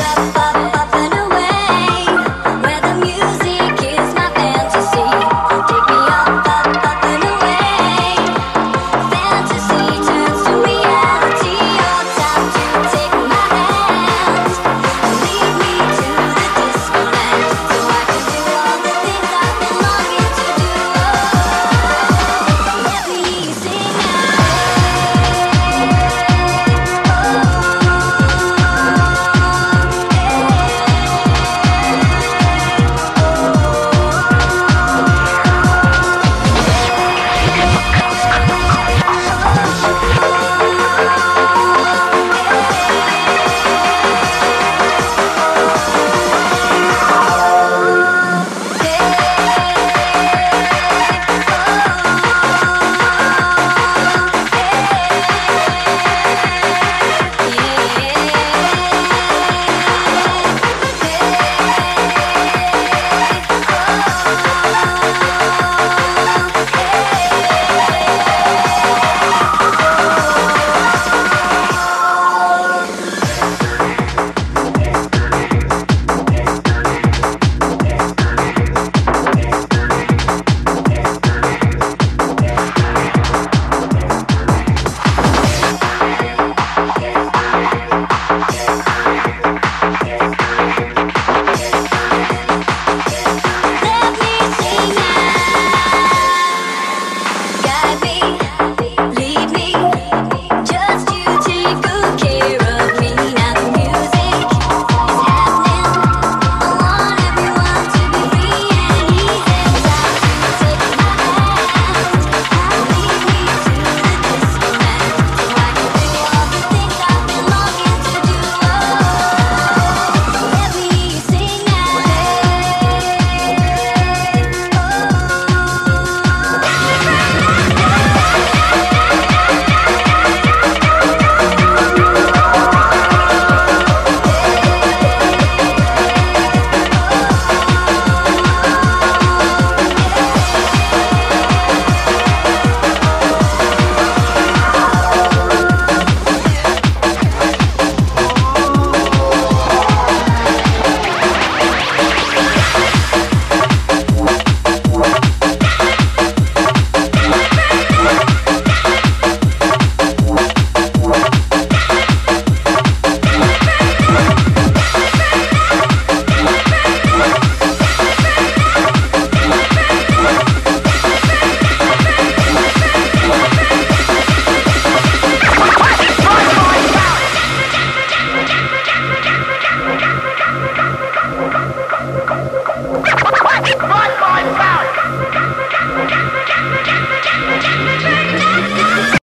up